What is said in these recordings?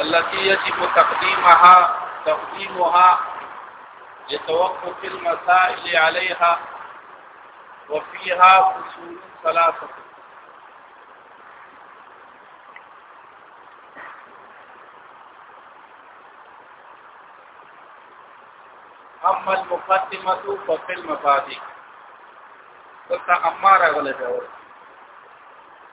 التي يجب تقديمها تقديمها لتوقف المسائل عليها وفيها فصول ثلاثة أما المقدمة ففي المبادئ دلته أما راغلی دی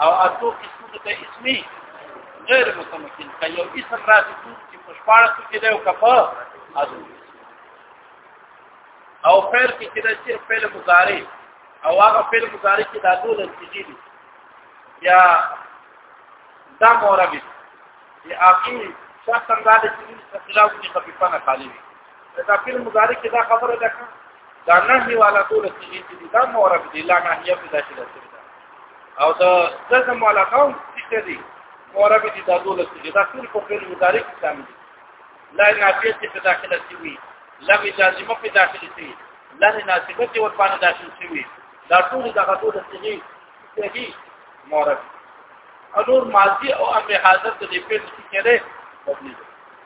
او اتو قسمه ته اسمي غیر متمکن که یو اسم راځي چې په شپاړه کې دی او کفه ازو او فعل کې چې د صرف فعل مضارع او هغه فعل مضارع چې د ټول نتیجې دي یا دا موربي چې اقیم شخص انداز چې خلاف کې خفيفانه خالي وي دا فعل مضارع کې دا خبره ده دا نهي والا ټول صيغې دي دا مورب دي لا نهي په داخل سره او دا ځکه والا قوم څه دي مورب دي دا ټول صيغې دا ټول په فعل مضارع کې شامل دي لا نافيه په داخل سره لم لازمه په داخل سره لا ناسبه په ور باندې داخل سره دا ټول دا ټول صيغې دي مورب انور ماضي او امر حاضر د دې په څیر کې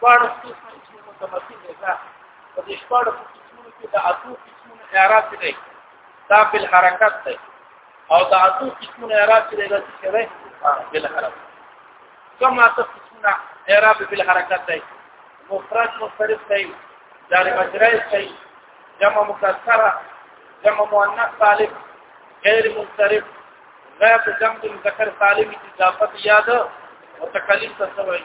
شپاړس قسمه اسمو متمثل دی دا په دې شپاړس قسمونو کې د اتو قسمونو اعراب دی دا بل حرکت دی او د اتو قسمونو اعراب دی دا څه دی بل حرکت کوم اتو قسمونه اعراب بل حرکت دی مفرد مصرف دی جاری مجرای دی جمع مکسره جمع مؤنث طالب غیر منصرف غیر جمع مذکر سالم اضافت یاد متکلم تصویر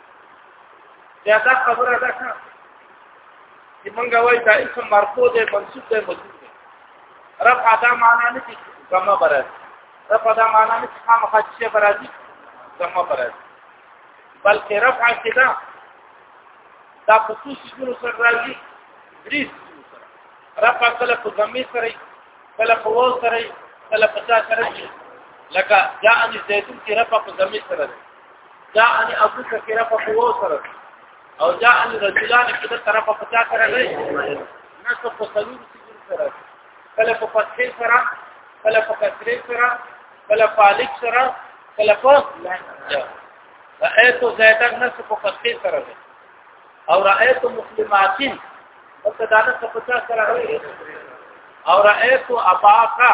بیا دا خبره ده چې مونږ وایي دا اسم مرفوع دی منصوب دی مجرور دی رفع دا معنا نه دي کما برات رفع دا معنا نه چې خامخا چې براتي کما برات بلکې رفع کې دا دا په څو سيزونو سره راځي درې سيزونو سره رفع کله په ضمیر سره کله په واو سره کله په تا سره لکه جاء ان زيتون کې رفع په ضمیر سره جاءني ابو شکر په قوو سره او جاءني رجلان کده طرف په تا سره نه نه څه په سلور سره کله په پخې سره کله په کثرې سره کله په الک سره کله په رأيت زيدا نس په پخې سره ده او رأيت مسلماتين په دانه په تا سره او رأيت اباقا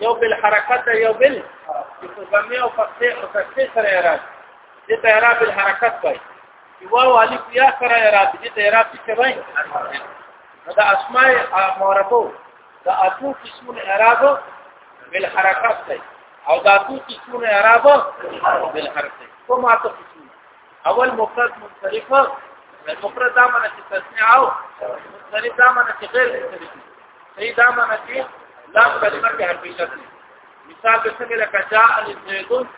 یو بل حرکت یو بل په زمي او فقې او تکې سره اعراب دې ته اعراب الحرکت وایي واو الف یا سره اعراب دې ته اعراب څه وایي دا اسماء معرفو دا اتو قسمونه اعراب بالحرکت دی او دا اتو قسمونه اعراب بالحرکت کومه اتو اول مفرد منصرف مفرد دا معنی چې تسنیع او منصرف دا معنی چې غیر منصرف صحیح دا معنی چې لا کلمه کې حرفي شرط مثال به څنګه لکه جاء الزيدون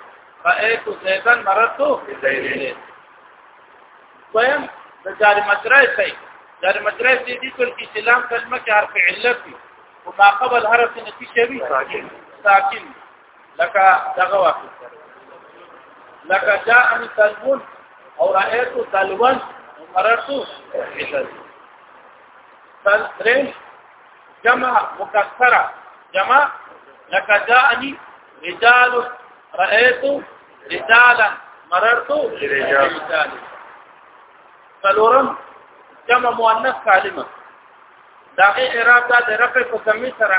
رأيت زيدا مررت بزيدين ويم د جار مجرای شي جار مجرای دې دي ټول کې سلام کلمه کې حرف علت وي او ما قبل حرف نتیجه وي ساکن لکه دغه وخت لکه جاء من تلون او رأيت تلون مررت بتلون تلون جمع مكسرة جمع لکه جاءني رجال رأيت رجالا مررت برجال څلورم جمع مؤنث کلمه دا غي اعراب دا د رفع په سمي سره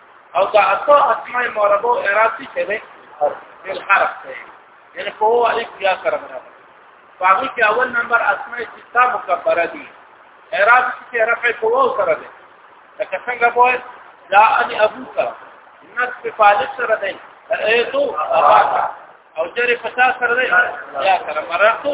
او دا اته اسماء معربه او اعرابي څه دی الحرف دی یعنی په هو الف یا سره مراد باقي کې اول نمبر اسماء سته مکبره دي اعراب کې رفع په واو سره دی لکه څنګه وای دا ان ابوک نص په فالج سره دی ایتو اباک او جری په تاسو سره دی یا سره مراد تو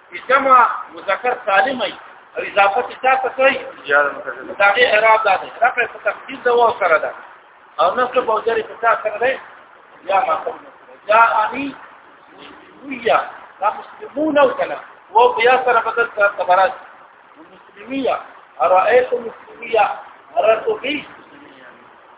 جمع مذکر سالم ای او اضافه چې تاسو کوي دا غي اعراب ده رفع په تقدیر د و سره ده او نصب او جری په تاسو سره ده یا ما کوم جاء اني ويا دا مسلمون او کله و بیا سره بدل تبرات مسلميه ارايت مسلميه ارتو بي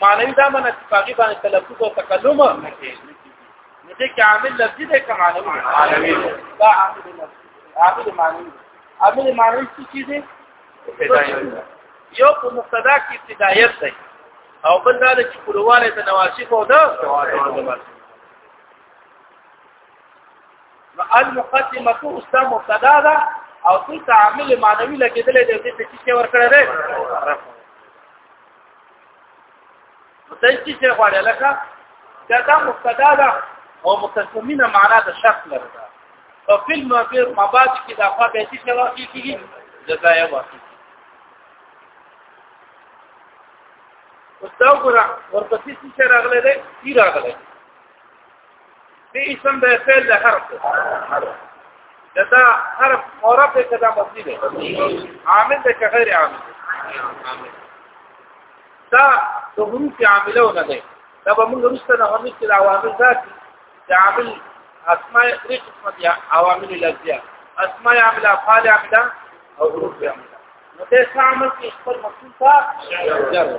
معنی دا معنی چې باغی باندې تلفظ او تکلم نه کوي نو دې کې عامل لفظي دی کوم عامل معنوي دا عامل لفظي عامل معنوي عامل معنوي څه چیز دی یو په مقتدا کې ابتدایت دی او بل دا چې کولواله د نواسیف او دا المقدمه اوسه مبتدا ده او څه عامل معنوي لګیدل دی چې څه ورکړه ده متجدي څه غواړي لکه دا دا مبتدا ده او متسمینه معنا د شخص لري دا او فل مبیر مباد کې دا په بیتي سره کیږي جزایه واقع اوس دا وګوره ورپسې څه راغله ده تی راغله دې اسم د فعل د حرف دا حرف مورب دې کدا مبني دی عامل دې که غیر عامل دا د حروف عاملو نه دی دا به موږ رسته نه هم چې عوامل ذات د عامل اسماء دې قسمه دي عوامل لفظیه اسماء عامله افعال عامله او حروف عامله نو دې عامل کې خپل مقصود ته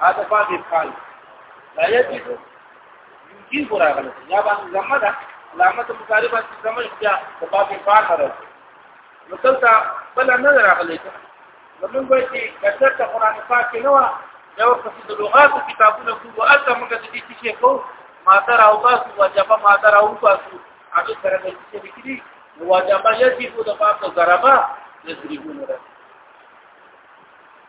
هذا باب الحال لا يجد يجيب راغله يا باندې زمه ده علامه مقاربه چې زمه بیا په باب الحال راځي نو دلته بل نه راغلی زمونږ وایي چې کثر ته قران پاک نه و دا وخت د لغاتو کتابونه کوو او اته موږ د دې څه کوو ما تر او تاسو واجبہ ما تر او تاسو هغه سره د څه لیکلي واجبہ یتي په د پاک ضربه نظریونه راځي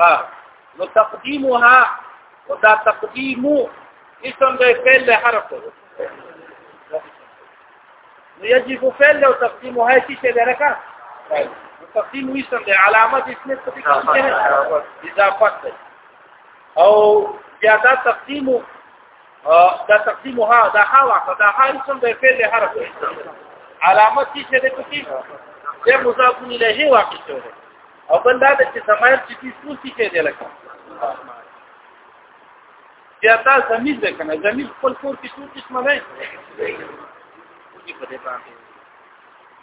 ها نو تقدیمها او دا تقدیم اسم د فعل له حرف ته نو یجب فعل او تقدیمها شي چې درکا تقدیم اسم د علامت اسم څه دي اضافه او بیا دا تقدیم دا تقسیم ها دا ها واقع دا ها اسم د فعل حرف دی علامت چې د کوتي د مضاف الیه واقع شوی او بل دا چې سمایر چې کی سوسی کې دی لکه یا دا زميز ده کنه زميز خپل کور کې څو قسمه ده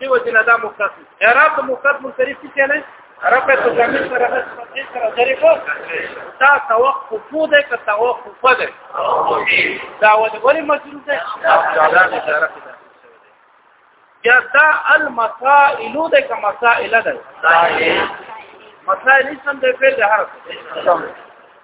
دې وجنه دا مختص اعراب مختص منصرف څه نه رب ته جامع سره د فتح سره جری کو دا توقف ده که توقف ده دا ولې ولې مجرور ده یا دا المسائل ده که مسائل ده مسائل اسم ده فعل ده حرف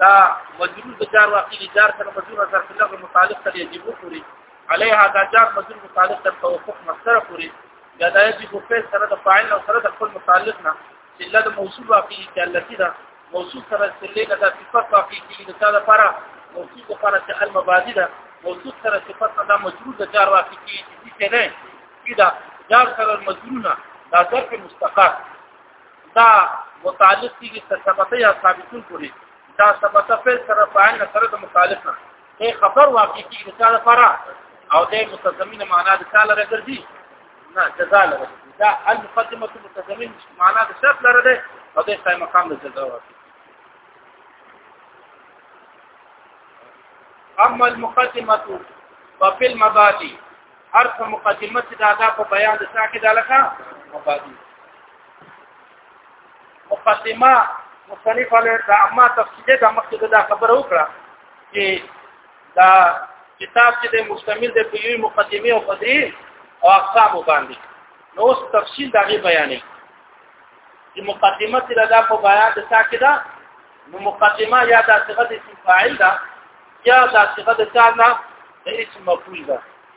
دا مجرور د جار واقع دي جار سره مجرور سره په لغه متعلق سره یجب پوری علیها دا جار مجرور متعلق تر توقف مصدر پوری یا دا یجب فعل سره د فاعل او سره د خپل متعلق نه الا د موصوف واقع دي چې التي دا موصوف سره سلیګه د صفات واقع دي د تا لپاره موصوف لپاره چې المبادی ده موصوف سره صفات دا مجرور د جار واقع دي چې نه کیدا جار سره مجرور نه دا ظرف مستقر دا متعلق دي چې ثبت یا ثابتون پوری دا ثبت په سره فاعل سره د متعلق نه هي خبر واقع کیږي چې دا فرا او د متضمن معنا د تعالی راګرځي نه جزا لري دا المقدمه متضمن معنا د شرط لري ده او د قائم مقام د جزا واقع اما المقدمه ففي المبادئ هر مقدمه دا دا په بیان د ساکه د لکه مبادئ مقدمه مصنف علی د عامه تفصیله د مخکې دا خبره وکړه چې دا کتاب چې د مشتمل د پیوی مقدمه او قدری او اقسام باندې نو اوس تفصیل دغه بیانې چې مقدمه چې دا په بیان د ساکه دا نو مقدمه یا د صيغه د اسم فاعل دا یا د صيغه د کار نه د اسم مفعول دا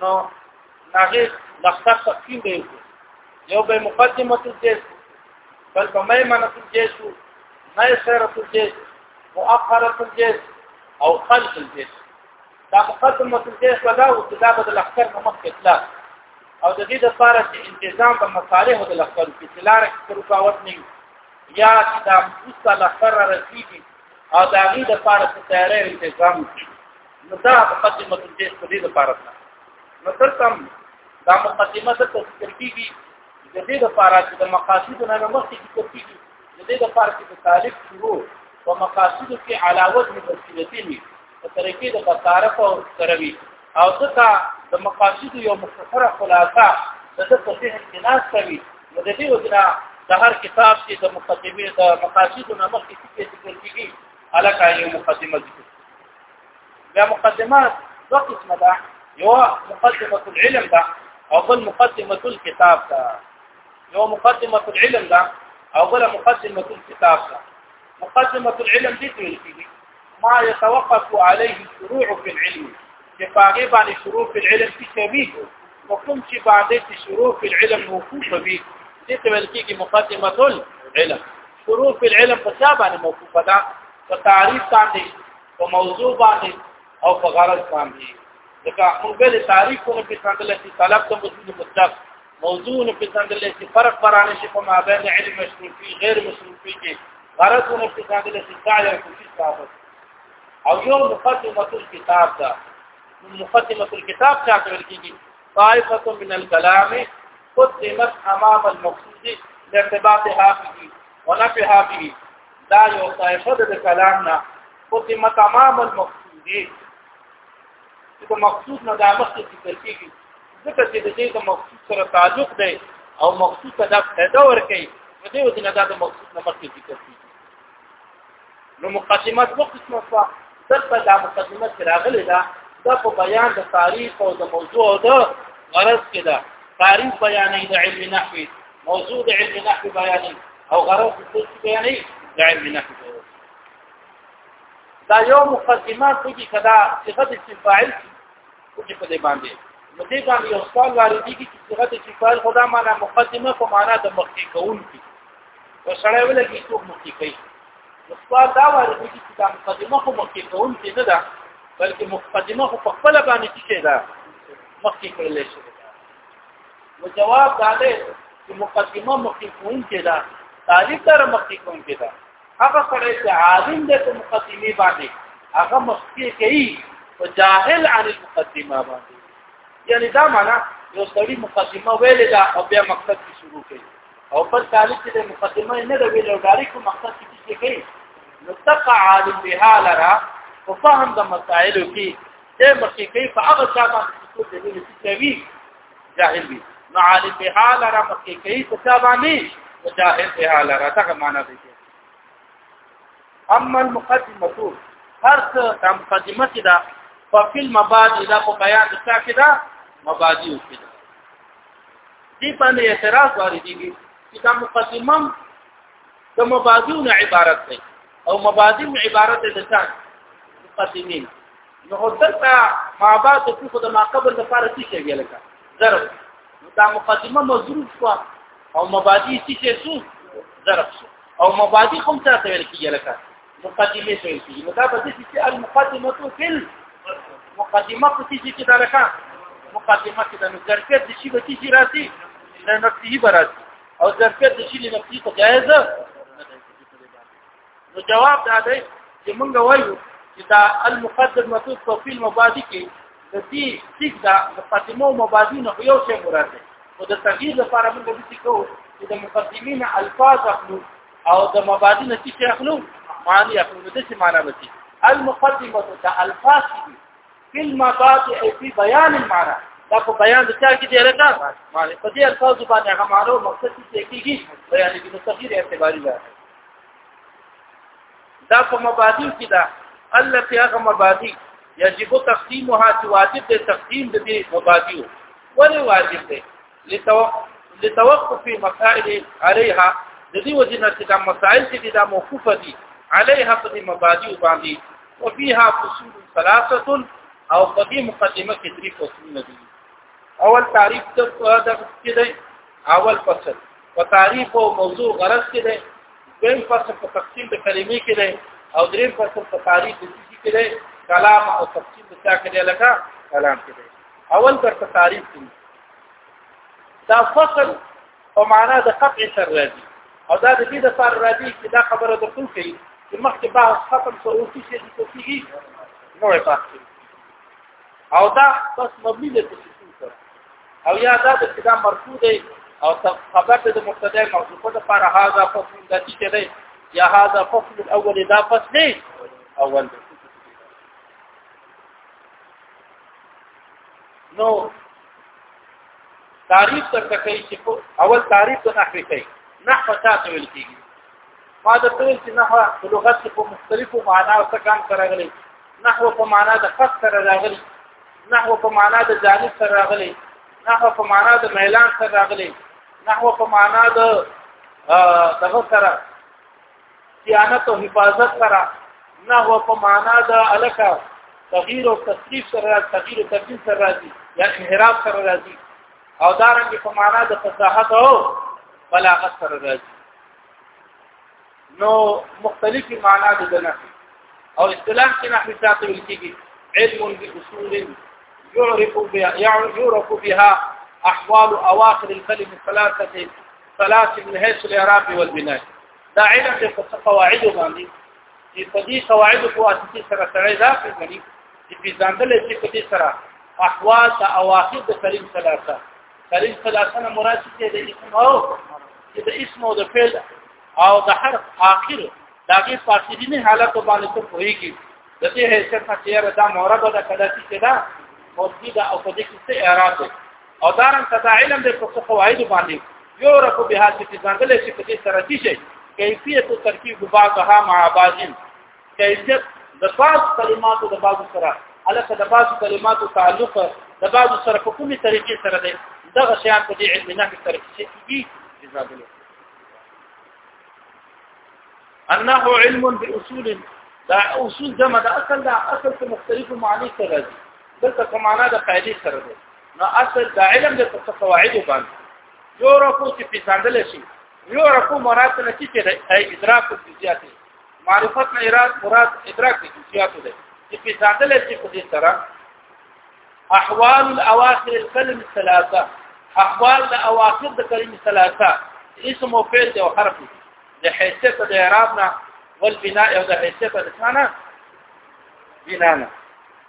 نو هغه لخصه تقسیم دی یو به مقدمه الجيش بل په مېمنه الجيش نه سره الجيش مؤخره الجيش او خلف الجيش دا مقدمه الجيش ودا او دا به د لخر په مخ اطلاق او د دې لپاره چې انتظام په مصالح د لخر کې لار کې رکاوټ نه یا چې دا مستلخر رسیدي او دا غي د پاره څه تیارې انتظام نو دا مقدمه د دې په دې لپاره ده نو تر کوم دا مقدمه د تذکر کیږي د دې لپاره چې د مقاصد نه مخکې ذکر کیږي د دې لپاره چې د طالب شروع او مقاصد کې علاوه د تفصیلاتي په طریقې د بصارف او سروي او ځکه د مقاصد یو مختصره خلاصه د دې په ذهن کې ناس کوي نو د دې وجنه د هر کتاب کې د مقدمه د مقاصد نه مخکې څه ذکر کیږي الکه یو مقدمه ذکر دا مقدمات دوه قسمه ده یو مقدمه العلم ده او بل مقدمه الكتاب ده یو مقدمه العلم ده او بل مقدمه الكتاب ده مقدمه العلم دې ویل کیږي ما يتوقف عليه الشروع في العلم چې باغې باندې شروع په علم کې کوي او کوم چې باندې چې شروع په علم موقوف وي دې ته ویل کېږي مقدمه العلم شروع په علم په څه باندې موقوف ده په تعریف باندې په موضوع باندې او په غرض باندې ځکه موږ به تعریفونه په څنګه چې طلب ته مسلمان مطلق موضوع نه پېژندل شي فرق برانه شي په مابین علم مشروطي غیر مشروطي کې غرض نه پېژندل شي سعی او کوشش تاسو او یو مقدمه الكتاب دا مقدمه الكتاب چا کول کېږي طائفه من الكلام قدمت امام المقصود لارتباطها به ونفعها به دا یو طائفه د کلام نه قدمت امام المقصود دې مقصود نه دا مخکې ذکر کېږي ځکه چې د دې د مقصود سره تعلق دی او مقصود ته دا فائدہ ورکړي نو دې وجنه دا د مقصود نه مخکې ذکر کیږي نو مقدمات وخت څه څه دلته دا مقدمات راغلي دا دا په بیان د تعریف او د موضوع او د غرض کې ده تعریف بیانې د علم نحو موضوع د علم نحو بیانې او غرض د بیانې د علم نحو دا یو مقدمه کوي کدا صيغه د فاعل چې په دې باندې نو دې باندې یو سوال واردېږي چې صيغه د فعل خدا معنا مقدمه په معنا د مخکې کول دي او سره ویل کې څوک مخکې کوي نو سوال دا واردېږي چې دا مقدمه خو مخکې کول دي نه ده بلکې مقدمه خو په خپل باندې څه ده مخکې کول شي نو جواب دا دی چې مقدمه مخکې کول دي ده طالب تر مخکې کول دي ده هغه سره چې عالم د مقدمه باندې هغه مخکې کوي او جاهل عن المقدمه باندې یعنی دا معنا یو سړی مقدمه ویل دا او بیا مقصد کې شروع کوي او پر طالب چې مقدمه نه دا ویل او ډایرک مقصد کې څه کوي نو تقع عالم بها لرا او فهم د مسائل کې د مخکې کوي په هغه څه باندې چې د دې څه کوي جاهل وي نو عالم به حال را مخکې کوي په څه باندې جاهل به حال را ته معنا دی اما المقدمه هر څه د مقدمه کې دا په فل مبادی دا په بیان د څه کې دا مبادی کې دا دې باندې اعتراض واري دي چې دا مقدمه د مبادیو نه عبارت دی او مبادی عبارت ده څه مقدمین نو دلته ما بعد کې خو د ما قبل لپاره څه شي ویل کا ضرب دا مقدمه مضروب شو او مبادی څه شي سو ضرب شو او مبادی هم څه ته ویل کیږي لکه مقدمه ته ویل کیږي نو دا به چې المقدمه تو فل مقدمه په څه کې دا لکه مقدمه کې د نظرکت د شی به څه راځي د نفسي برات او ظرفیت د شی لنفسي ته جایز نو جواب دا دی چې موږ وایو چې دا المقدر مطلوب توفیل مبادی کې د دې څیګ دا د فاطمه مبادی نه یو څه مراد دی او د تغییر لپاره موږ د دې کو چې د مقدمین الفاظ اخلو او د مبادی نه چې اخلو معنی اخلو د څه معنی وتی المقدمه د الفاظ دي فی المبات ای فی بیان المعنی دا په بیان د چا کې دی راته معنی په دې الفاظ باندې هغه معنی او مقصد چې کېږي بیان کې د تغیر اعتباري ده دا په مبادی کې ده الله په هغه مبادی یجب تقدیمها چې واجب دی تقدیم د دې مبادی ولی واجب دی لتوقف مسائل عليها د دې وجنه چې دا مسائل چې دا موقوفه دي عليها په دې مبادی باندې او فيها فصول ثلاثه او په دې مقدمه کې درې فصلونه دي اول تعریف د کې دی اول فصل په تعریف او موضوع غرض کې دی دویم فصل په تقسیم د کلمې کې دی او دریم فصل په تعریف د څه کې دی کلام او تقسیم د څه کې دی لکه کلام کې دی اول تر تعریف کې دا فصل په معنا د قطع سر راځي او دا د دې د سر راځي چې دا خبره د ټول کوي چې مخکې به ختم شو او چې د کوفي نو پاتې او دا بس مبني د تشکیل سره او یا دا د کلام مرفوع دی او خبر د مبتدا مرفوع د پر هاذا فصل د چې دی یا هاذا فصل الاول دا فصل اول دی نو تعریف تر تکي چې اول تعریف د نحوی کوي نحو تاسو ویل کیږي ما د ټول چې نحو په لغت کې په مختلفو معنا او څکان کراغلي نحو په معنا د خط سره راغلي نحو په معنا د جانب سره راغلي نحو په معنا د میلان سره راغلي نحو په معنا د دغه سره صيانت او حفاظت سره نه هو په معنا د الکه تغییر او تصریف سره تغییر او تبديل سره راځي یا انحراف سره راځي او دارنګ په معنا د فصاحت او بلاغت سره راځي نو مختلفي معنا د نحو او اصطلاح کې نحو ساتل کېږي علم باصول يعرف بها يعرف بها احوال اواخر الكلمه الثلاثه ثلاث من حيث الاعراب والبناء دا علم د قواعد باندې چې په دې قواعد کو اساسي سره سره دا کوي چې په ځاندل چې په دې سره احوال او اواخر د سلیم ثلاثه سلیم ثلاثه نه مراد چې د اسم او چې د اسم او د فعل او د حرف اخر داګه فاصلینه حالت باندې څه کويږي د دې حیثیت څخه چې دا موربه ده کله چې دا موجوده او په دې کې څه اعراب او دارن کدا علم د په قواعد باندې یو رکو به هڅه کې ځانګړې شي په دې سره چې شي کیفیت او ترکیب بعضها مع بعض کیفیت د بعض کلماتو د بعض سره الکه د بعض کلماتو تعلق د بعض سره په کومي طریقې سره دی دغه شیان په دې علم نه کې ترکیب شي ځانګړې انه علم باصول دا اصول جمع د اصل دا اصل څخه مختلفه معنی سره دي دلته په معنا د قاعده سره ده نو اصل د علم د قواعد باندې یو رکو چې پیژندل شي یو رکو مراد نه چې ده ای ادراک د جزئیات معرفت نه اراد مراد ادراک د جزئیات ده چې پیژندل شي په دې سره احوال الاواخر الكلم الثلاثه احوال الاواخر د کلمه ثلاثه اسم او فعل او حرف د حیثیت د اعراب نه والبناء او د حیثیت د ثانه بناء نه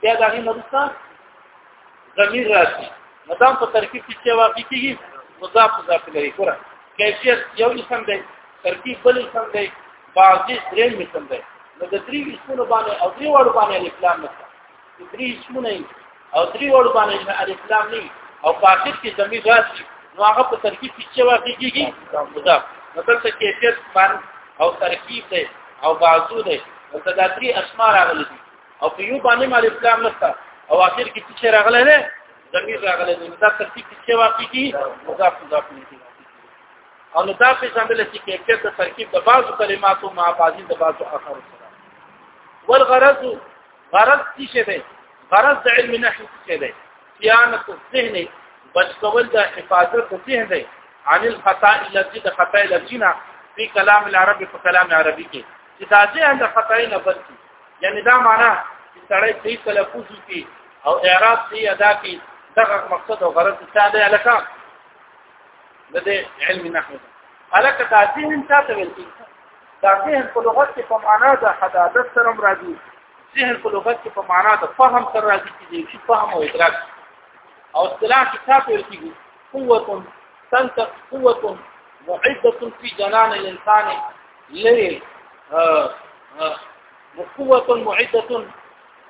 بیا دا غي نرستا ضمیر راځي مدام په ترکیب کې چې واقع کیږي مضاف مضاف لري کړه کیفیت یو اسم دی ترکیب بل اسم دی بعضی درې اسم دی نو د درې اسمونو باندې او درې وړو باندې الکلام نه درې اسمونه او درې وړو باندې الکلام نه او په اخر کې ضمیر راځي نو هغه په ترکیب کې چې واقع کیږي مضاف مطلب څه کیفیت باندې او ترکیب دی او بعضو دی او دا درې اسماء راغلي دي او په یو باندې مال اسلام نشته او اخر کې څه راغله نه زمير راغله نو دا ترتیب کې څه واقع کی مضاف مضاف نه کی او نو دا په ځان دلته کې کې د ترکیب د بعضو کلماتو مع بعضی د بعضو اخر سره والغرض غرض څه دی غرض د علم نحو څه دی صيانه الذهن بچ کول د حفاظت ذهن دی عن الخطا الذي د خطا الذين في كلام العرب په كلام عربي کې چې دا ذهن د خطا نه بچي یعنی دا معنا چې سړی صحیح تلفظ وکړي او اعراب صحیح ادا کړي دغه مقصد او غرض چې دا دی لکه د دې علم نحو الکه تعظیم هم تاسو ویل کی دا ذهن په لغت کې په معنا د حدادت سره راځي ذهن په لغت کې په معنا د فهم سره راځي چې دې فهم او ادراک او اصطلاح کې تاسو ویل کی قوت تنتق قوت معده في جنان الانسان لري مقوه معده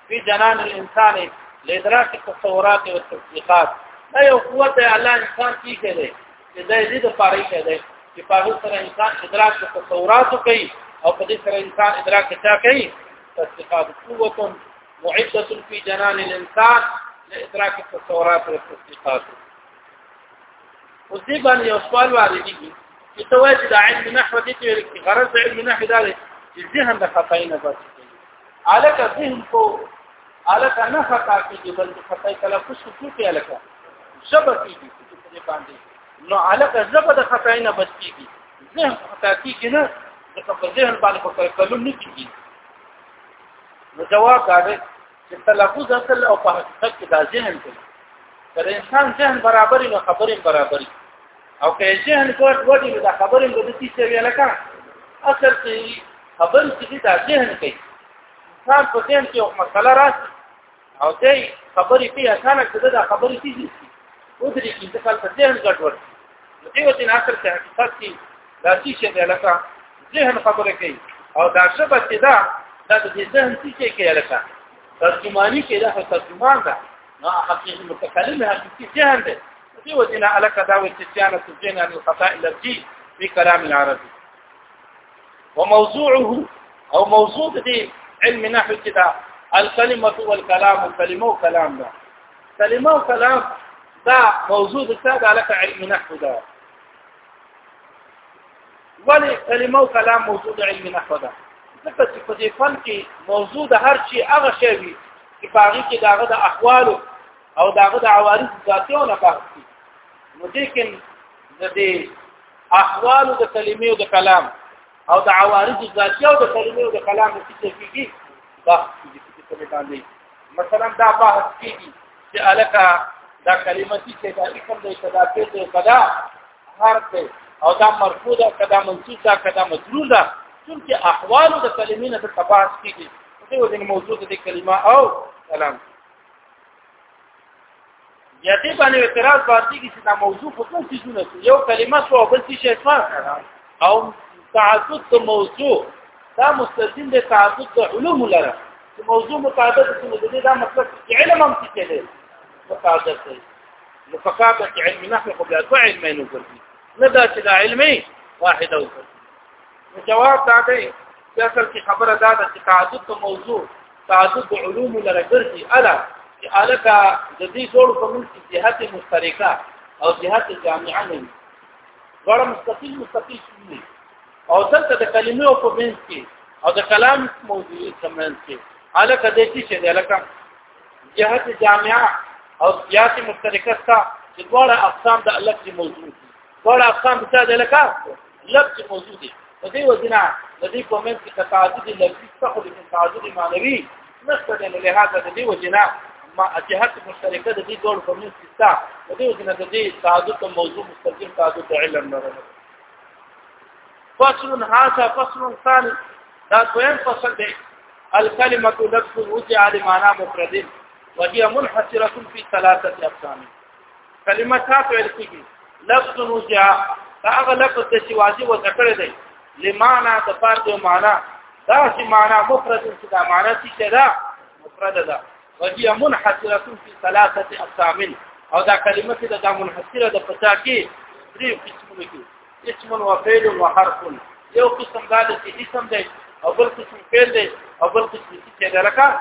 في جنان الانسان لادراک التصورات والتصديقات دا یو قوت دی الله انسان کی کړي چې دا دې د پاره کړي چې په هغه سره انسان ادراک او تصورات کوي او په دې سره انسان ادراک چا کوي تصديقات قوت معده في جنان الانسان لادراك التصورات والتصديقات اوس دې باندې یو سوال واردېږي چې ته وایې چې د علم نحو دې ته ویل کې غرض د علم نحو دا دی چې ذهن د خطای نه بچ کړي الکه ذهن کو الکه نه خطا کېږي بلکې خطای کله خوش کېږي الکه شبه کېږي چې دې باندې نو الکه زبه د خطای نه بچ کېږي ذهن خطا کېږي نه د په ذهن باندې په کلو نه کېږي نو جواب دا دی چې تلفظ اصل او په حقیقت کې دا ذهن دی تر انسان ذهن برابرې نو خبرې برابرې او که ذهن کوټ وړي نو دا خبرې به د تیسې ویل کا اصل کې خبر چې دا ذهن کوي انسان په ذهن کې یو مسله راځي او دې خبرې په اسانه کې دا خبرې تیسې ودرې کې ځکه په ذهن ګډوډ دی نو دې وته اصل کې حقیقت کې دا څه شي دی لکه ذهن خبره کوي او دا شبه چې دا دا د ذهن څه شي کوي لکه ترجمانی کې دا ترجمان ده نو حقیقي متکلم حقیقي ذهن دی دی وجنا الک دا و چې ځان ته ځین ان الخطا الذي في كلام العرب وموضوعه او موضوع دې علم نحو کې دا الكلمه والكلام كلمه وكلام ده كلمه وكلام دا موضوع د څه د علاقه علم نحو ده ولی کلمه او کلام موضوع د علم نحو ده ځکه چې په دې فن کې موضوع د هر شي هغه شی وي چې په هغه کې داغه د احوال او داغه د عوارض ذاتیو نه پاتې دي نو لیکن د دې احوال د کلمې او د کلام او د عوارض ذاتیو د کلمې او د کلام څخه کیږي دا چې په دې باندې مثلا دا بحث کیږي چې الکه دا کلمه چې دا اسم دی کدا په دې کدا هر څه او دا مرفوع ده کدا منصوب ده کدا مجرور ده چې احوال د کلمې نه تباس کیږي دې وزن موضوع دې کلمه او کلام یا دې باندې اعتراض باندې کې چې دا موضوع خو څه څه یو کلمه سو او بل څه شي او تعدد د موضوع دا مستلزم د تعدد د علوم لره چې موضوع متعدد شي نو دې دا مطلب چې علم هم څه دی متعدد دی نو فقط علم نحو قبل ادوع علمين وګرځي نه دا چې دا علمي واحد وګرځي نو جواب دا دی چې اصل کې خبره دا ده چې تعدد د موضوع تعدد علوم لره ګرځي الا چې الکه د دې ټول په منځ کې جهات مشترکه او جهات جامعه نه وي ګور مستقیل مستقیل شي او دلته د کلمې په منځ کې او د کلام موضوع په منځ کې الکه د دې چې الکه جهات جامعه او جهات مشترکه څخه چې ګور اقسام د الکه موضوع وړه اقسام څه ده لکه لفظ موجود دی په دې وجنه د دې کومنت کې تعدد لفظي څخه د تعدد معنوي نشته د لهدا د دې وجنه ما جهت مشترکه د دې ډول کومنت کې تا د دې وجنه د دې تعدد موضوع مستقیم تعدد علم نه راځي فصل هذا فصل ثاني دا دویم فصل دی الکلمه لفظ وجه على معنى مفرد وهي منحصره في ثلاثه اقسام کلمه تاسو ویل کیږي لفظ وجا هغه لفظ چې واجب وکړ دی لمانا د پاره د معنا دا چې معنا مفرد چې دا معنا چې دا مفرد ده وهي منحصره في ثلاثه اقسام او دا کلمه چې دا منحصره ده پتا کې درې قسمونه کې اسم و فعل و حرف یو قسم دا چې اسم دی او بل قسم فعل دی او بل قسم چې دا لکه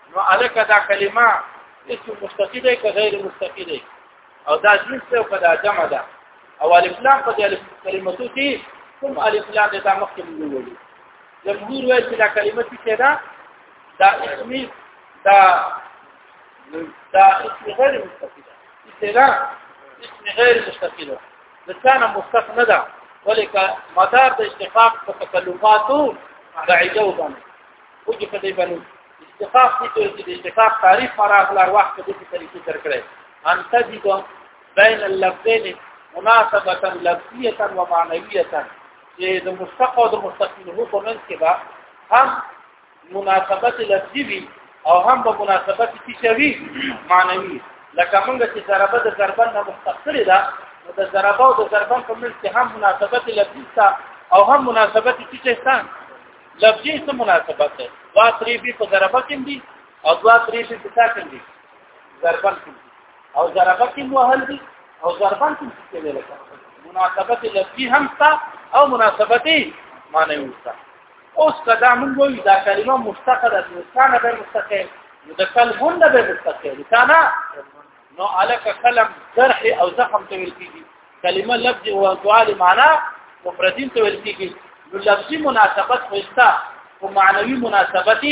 نو الک دا کلمه اسم مستقی دی که غیر مستقی دی او دا جنس دی او که دا جمع ده او الف لام په دې الف کلمتو کې کوم الف لام د تا مخکې موږ ویلي جمهور وایي چې دا کلمه څه ده دا اسمي دا دا اسم غیر مستقیل اسم دا اسم غیر مستقیل د ثانه مستق نه ده ولیک مدار د اشتقاق په تکلفاتو بعیده وبنه او چې په دې باندې استقاق دي چې د استقاق تعریف فراغ لار وخت په دې طریقې تر کړی ان تجد بین اللفظین مناسبه لفظیه و معنویه چې د مشتق او د مشتق منه په منځ کې به هم مناسبت لفظي وي او هم به مناسبت تشوي معنوي لکه موږ چې ضربه د ضربن نه مستقله ده نو د ضربه او د ضربن په منځ کې هم مناسبت لفظي او هم مناسبت تشوي لفظي څه مناسبت ده وا تری به په ضربه کې دي او وا تری به په څه کې دي ضربن کې او ضربه کې وهل دي او ضربن کې څه دی لکه مناسبت لفظي هم تا او مناسبت معنی وستا اوس کدا موږ وایو دا کلمه مستقله ده څنګه به مستقله مدکل هند به مستقله ثانا نو الک کلم جرح او زخم ته ویل کیږي کلمه لفظ او انواع معنا مفردین ته ویل کیږي نو لفظي مناسبت خوستا او معنوي مناسبت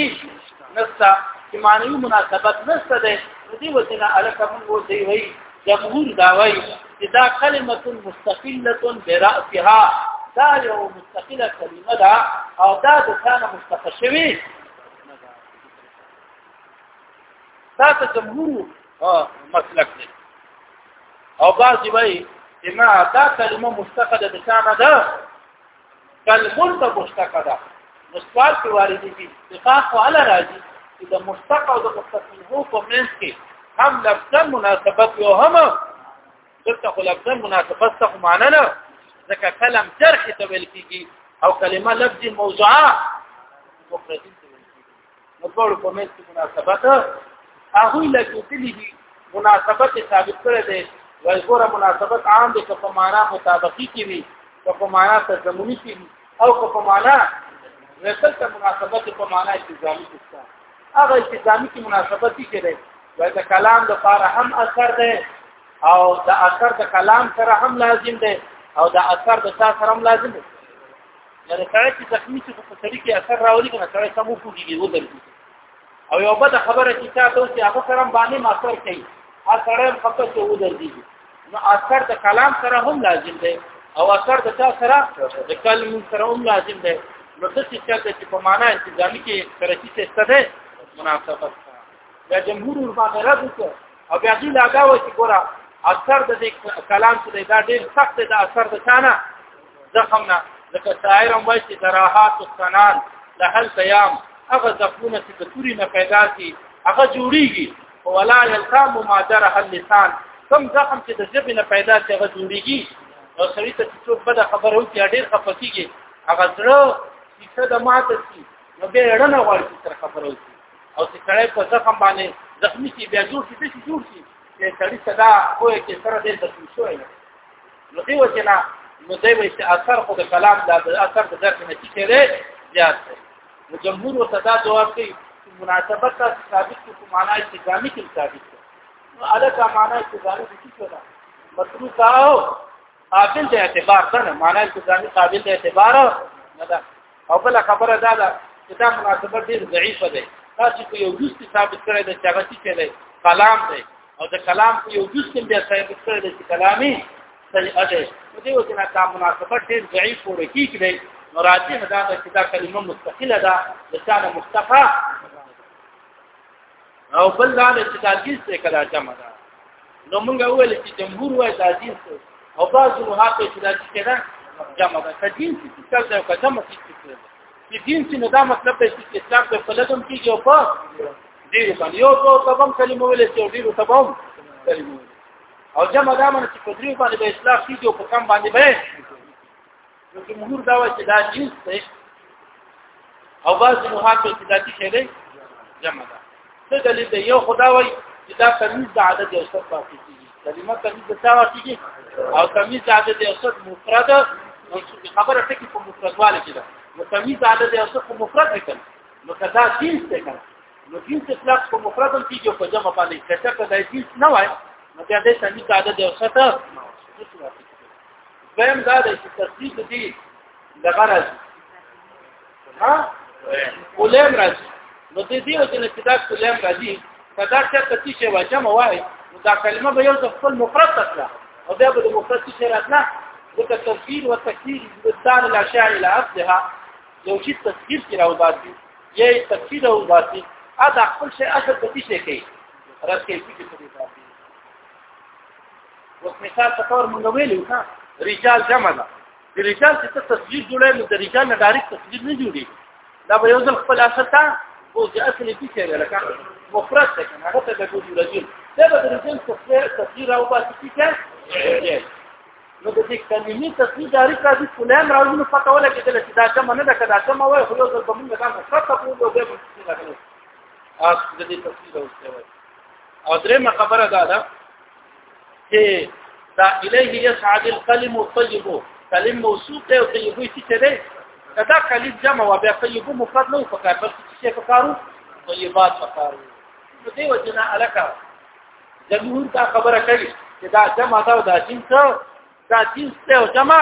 نستا چې معنوي مناسبت نسته ده نو دی وسنه الک موږ وځي وي جمهور دا وایي چې دا کلمه مستقله براسها دا یو مستقله کلمه ده او دا د ثانه مستقشوي دا ته جمهور مسلک دی او بعضی وایي چې ما دا کلمه مستقده د شانه ده کلمون ته مستقده مستوال په واردې کې اتفاق وعلى راځي چې د مستق او د مستقیم هو په منځ کې هم لفظا مناسبت یو هم دلته خو لفظا مناسبت څه معنی نه ځکه کلم جرح ته ویل کیږي او کلمه لفظي موضوعه مفردین مطلوب په مېز کې مناسبت هغه لکه دلی دي مناسبت ثابت کړی دی وای ګوره مناسبت عام دی که په معنا مطابقي کې وي که په معنا تضمني کې وي او که په معنا رسل ته مناسبت په معنا التزامي کې شته هغه التزامي کې مناسبت کې دی وای د کلام د پاره هم اثر دی او د اثر د کلام سره هم لازم دی او د اثر د چا سره هم لازم دی یعنی سړی چې زخمی شي په سړي کې اثر راولي کنه سړی سمو کوږي ودل او یو بده خبره چې تاسو چې هغه سره باندې ماثر کوي هغه سره خپل څه ودل دي نو اثر د کلام سره هم لازم دی او اثر د چا سره د کلم سره هم لازم دی نو د څه چاته چې په معنا انتظامی کې سره چې څه ده مناسبت یا جمهور ورباندې راځي او بیا دې لا دا و چې ګوره اثر د دې کلام چې دا ډېر سخت دی د اثر د ثانه زخم نه لکه شاعر هم وایي چې دراحات السنان د هل قیام هغه زخمونه چې د توري نه پیدا شي هغه جوړیږي ولا یلقام ما جرح اللسان کوم زخم چې د ژبې نه پیدا شي هغه جوړیږي او سړی ته څو بده خبره وکړي ډېر خفه کیږي هغه زړه چې د ماته شي نو به رڼا غواړي تر خبره وکړي او چې سړی په زخم باندې زخمی شي بیا جوړ شي چې جوړ شي چې سړی صدا کوی چې سره دې زخمی شوی نو دی وجه نه نو دی وایي چې اثر خو د کلام د اثر د درک نه کیږي دی زیات دی نو جمهور ورته دا جواب کوي چې مناسبت ته ثابت کو معنا چې ګامي کې ثابت نو الکه معنا چې ګامي کې څه ده مطلوب او قابل د اعتبار ده نه معنی چې ځان قابل د اعتبار نه ده او بل خبره ده دا چې دا مناسبت ډیر ضعیفه ده تاسو په یو جز ثابت کړی ده چې هغه څه دی کلام دی او د کلام په یو جز کې بیا ثابت کړی ده چې کلامي صحیح ده نو دې وجه نه دا مناسبت ډیر ضعیف ورکی کړي نو راځي دا چې دا کلمه مستقله ده د ثانه مستقه او بل دا چې دا حدیث ته کړه جمع ده نو موږ ویل چې جمهور وایي دا حدیث او بعض روحات چې دا چې ده جمع ده کدین چې څه ده کدم چې څه ده چې دین چې نو دا مطلب دی چې اسلام په فلدم کې یو په دې باندې یو څو تبم کلمه ویل چې دې تبم کلمه او جمع دا معنی چې په دې باندې به اسلام کیږي او په کم باندې به نو جمهور دا وایي چې دا جنس دی او بعض محاکم چې دا څه دی جمع ده څه دلیل دی یو خدا وایي چې دا تمیز د عدد او صد پاتې کیږي کلمه تمیز د څه واقع کیږي او تمیز د عدد او صد مفرد منصوب خبره ټکی په مفردواله کې ده نو تمیز عدد او صد مفرد لیکل نو کدا جنس دی کنه نو جنس اطلاق په مفرد هم کیږي په جمع باندې کچا کدا جنس نه وای نو بیا دې تمیز عدد او صد دویم دا دی چې تصدیق دي د غرض ها ولیم راځي نو دې دې او چې کتاب ولیم راځي کدا چې کتی شی واجب وای نو دا کلمه به یو د خپل مفرد تکړه او بیا به د مفرد شی راتله ځکه تفسیر او تفسیر د ځان لا شاع الى اصلها یو چې تفسیر کې راو باسي یې تفسیر او باسي ادا خپل شی اصل کتی شی کوي راځي چې کتی باسي اوس مثال په تور مونږ ویلو ها رجال جمع ده د رجال چې ته تصویر جوړې نو د رجال نه ډایرک تصویر نه جوړي دا به یو ځل خپل اصل ته او د اصل کې څه لکه مفرد ده کنه هغه ته د ټول رجل دا به د رجل تصویر تصویر او باسي چې نو د دې کلمې تصویر داري راځي فلان راځي نو پته ولا کېدل چې دا کوم نه ده کدا کوم وای خو یو ځل په موږ باندې خطه په یو به څه راغلی اپ د دې تصویر او څه وای او درېمه خبره دا ده چې دا الیه یصعد القلم الطيب کلم موصوف دی او طیب څه څه دی دا کلم جمع او بیا طیب مفرد نو فکر بس څه فکرو طیبات فکرو نو دی وجنا الکا جمهور دا خبره کوي چې دا جمع دا د جنس دا جنس ته جمع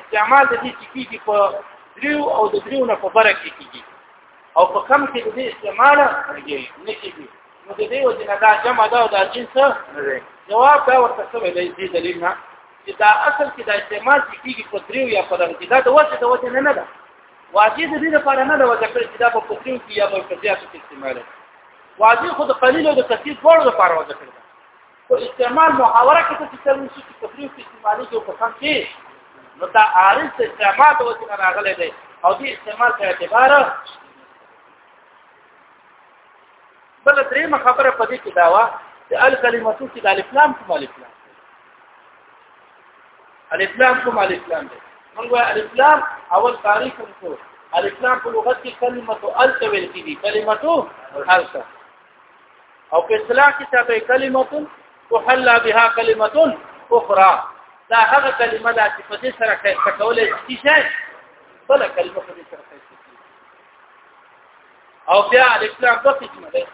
استعمال د دې کیږي په دریو او د دریو نه په بره کې کیږي او په کم کې د دې استعمال نه کیږي نو د دې وجه نه دا جمع دا او دا جنس نه دی جواب دا ورته څه ویلې دې دلیل نه چې دا اصل کې دا استعمال کیږي په دریو یا په دغه کې دا د وجه د وجه نه نه ده واجی د دې لپاره نه ده وجه کړی چې دا په پوتیو کې یا په کثیاتو کې استعمال واجی خود قلیل او د کثیر ټول لپاره وجه کړی په استعمال محاوره کې چې څلور شي چې تفریح کې استعمالي کې په څنګه کې نو دا عارض د استعمال د وجه راغلی دی او دې استعمال ته اعتبار بل درېمه خبره په دې کې دا وا چې الکلمتو کې د الاسلام کوم الاسلام الاسلام کوم الاسلام دی موږ الاسلام اول تاریخ وکړو الاسلام په لغت کې کلمه التویل کې دي کلمه التویل او په اصطلاح کې چاته کلمه تحل بها کلمه اخرى دا هغه کلمه ده چې په دې سره کې کولای شي چې بل کلمه په دې سره کې او بیا الاسلام د قسمه ده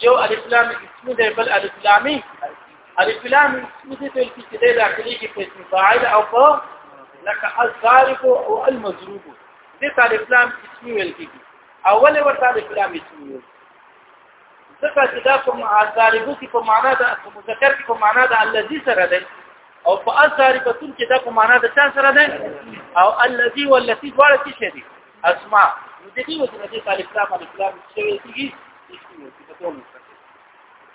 یو الاسلام اسمه ده بل الاسلامي الاسلام اسمه ده چې کې د داخلي کې په اسم فاعل او په لك الضارب او المضروب دې ته الاسلام اسمه ویل کېږي اول ورته الاسلام اسمه ځکه چې دا کوم ازاربو کې په معنا د مذکر کې په معنا د الذي سره ده او په ازاربتون کې دا په معنا د چا سره ده او الذي والتي دواړه څه شي دي اسماء نو د دې وجه نه دي طالب اسلام الاسلام شوی کیږي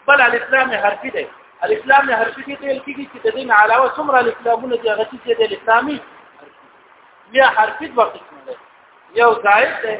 بل الاسلام حرفي ده الاسلام حرفي کې تل کیږي چې د دې علاوه څومره الاسلامونه دي هغه چې د اسلامي بیا حرفي وخت یو زائد ده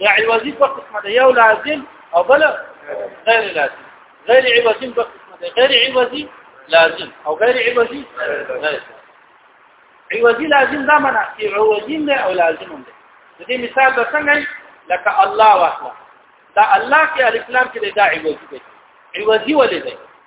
د عوضي په قسمه ده یو لازم او بل غیر لازم غیر عوضي په قسمه ده غیر عوضي لازم او غیر عوضي غیر عوضي لازم دا معنا چې عوضي نه او لازم دی د دې مثال به څنګه لکه الله واخلا دا الله کې الکلام کې دا عوضي دی عوضي ولې دی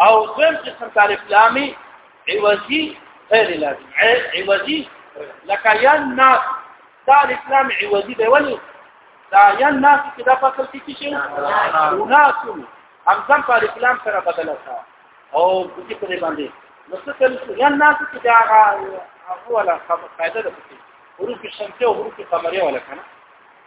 او دویم قسم تعریف لامی عوضی غیر لازم عوضی لکه یا ناس دا اسلام عوضی دی ولی دا یا ناس کې دا فصل کې کې شي ناس همزم پر اسلام سره بدل شو او دې په دې باندې نو څه کوي یا ناس کې دا هغه ولا قاعده ده حروف شمسيه وحروف قمريه ولا کنه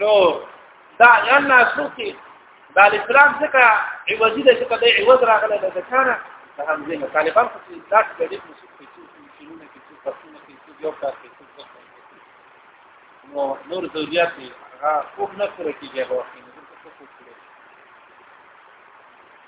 نو دا یا نه سوتي دا اسلام څخه عوضی ده چې په دې عوض راغله ده ځکه دا هم زه طالبان خو دا چې دې مو څه کیږي چې نو کې څه پښتنه کې څه یو کار کې څه نو نور ضرورت نه هغه خوب نه سره کیږي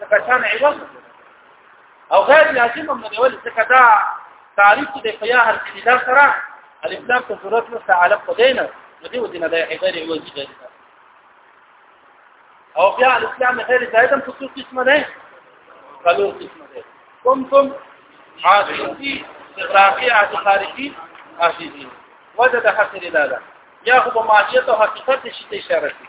ځکه شان عوض او غیر لازم هم دی ولې ځکه دا تعریف دی په یا هر کې دا سره الاسلام ته ضرورت نشته علم په دینه نو دی ودینه د غیر عوض دی او بیا الاسلام غیر زائدم په څو قسمه ده څلور قسمه ده کوم کوم عادي استغراقي عادي خارجي عادي وجد حسن لاله یا خو ماهیت او حقیقت شي ته اشاره کوي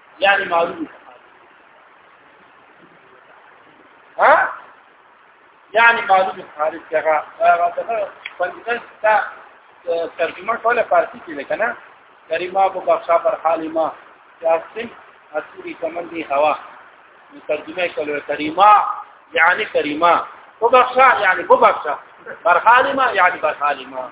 یعنی معلوم ها یعنی معلوم خارج څنګه هغه څنګه پنځه تا ترجمه کوله فارسی کې ده کنه کریما ابو بخشا پر حال ما یاسم اسوری کمندی هوا ترجمه کوله کریما یعنی کریما ابو بخشا یعنی ابو بخشا پر حال ما یعنی پر حال ما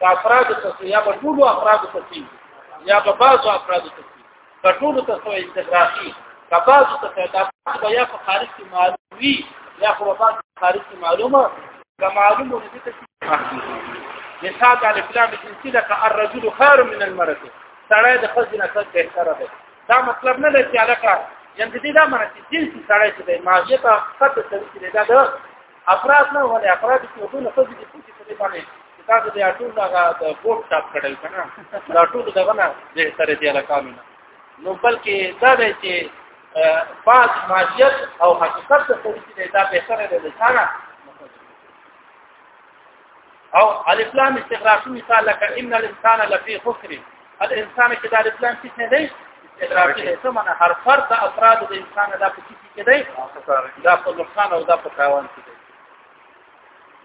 په افراد ته یا په ټول افراد ته یا په بعضو افراد ته په ټول ته سو استغراقي په بعضو ته دا بیا په خارج کې معلومي یا په بعض خارج کې معلومه دا معلومه نه دي مثال د الکلام جنسي لکه الرجل خير من المرأه سړی د خزینه څخه بهتر دی دا مطلب نه دی چې علاقه یعنی دې دا معنی چې جنسي سړی چې د ماهیت خط ته چې دا افراد نه ولې افراد چې ټول څه دي چې په دې باندې تاسو د ټول هغه د بورډ ټاپ کړل کنه دا ټول دغه نه به تر دې لکانو نو بلکې دا دی چې بعض ماجیت او حقیقت ته څه دي دا به سره د لسانه او الف لام استغراقي مثال لك ان الانسان لفي خسر الانسان کې د الف لام څه نه دی استغراقي دی څه معنا هر فرد د افراد د انسان د پکې کې دی دا په نقصان او دا په تاوان کې دی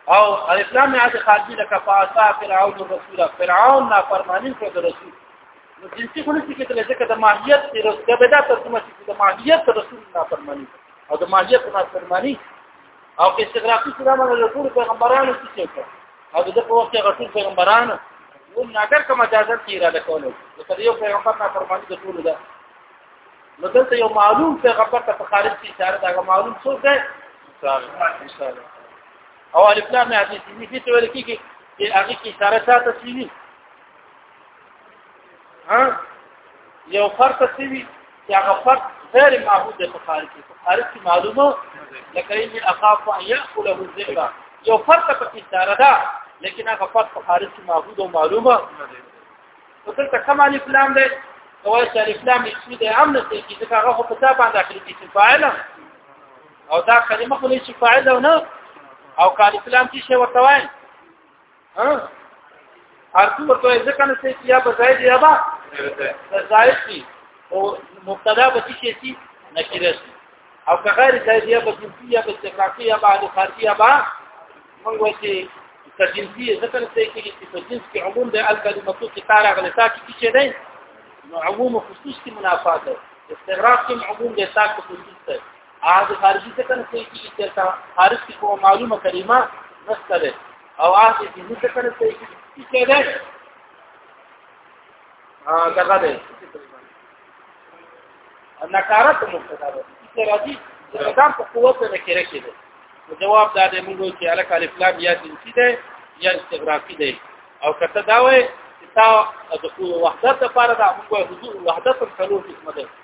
او الف لام عاد خارجي لك فاسا فرعون الرسول فرعون نا فرمانی کو د رسول نو جنسي خو نه کې د ځکه د ماهیت د رسول به دا ترجمه چې د ماهیت رسول نا فرمانی او د ماهیت نا فرمانی او که استغراقي سره باندې له ټول پیغمبرانو څخه وکړه او د په وخت هغه ټول پیغمبرانو نو ناګر کوم اجازه کی اراده کوله چې یو پیغمبر نه فرمانی د ټول ده نو دلته یو معلوم پیغمبر ته په خارج کې اشاره ده معلوم څوک ده او الف لام نه حدیث دي چې ویل کیږي چې هغه کې اشاره ساته شي ها یو فرق څه وی یا غفر غیر معبود د خارج کې خارج کې معلومه لکه یې اخاف ان یاکله الذئب یو فرق په کې اشاره ده لیکن هغه فرق په خارج کې معبود او معلومه او دلته کوم الف لام ده کوي چې الف لام اسمي ده امن ته کې ځکه هغه په کتاب باندې اخلي کې فاعل او دا کلمه خو نه شي فاعل نه او کالف لام چې ورته وایي ها ارتو ورته ځکه نه چې یا به زائد یا با زائد شي او مبتدا به شي شي نکره شي او که غیر زائد یا به جنسی یا به استقاقی یا به علی خارجی یا به موږ وایو چې تجنسی ځکه نه چې کېږي چې تجنس کې عموم د الکلمه کې کار غلې تا کې څه دی نو عموم خصوص کې منافات ده استغراق کې عموم د تا کې خصوص ده عهد خارجي څه کنه کوي چې تا خارج کې کومه معلومه کلمه نشته ده او عهد دې نه څه کنه کوي چې ده ا دغه ده نکارت مبتدا ده چې راځي دا په قوت سره کې راکې ده جواب دا دی موږ چې الک الف لام یا جنسی ده یا استغراقی ده او کته دا وای چې تا د وحدت لپاره دا موږ حضور وحدت په څلور قسمه ده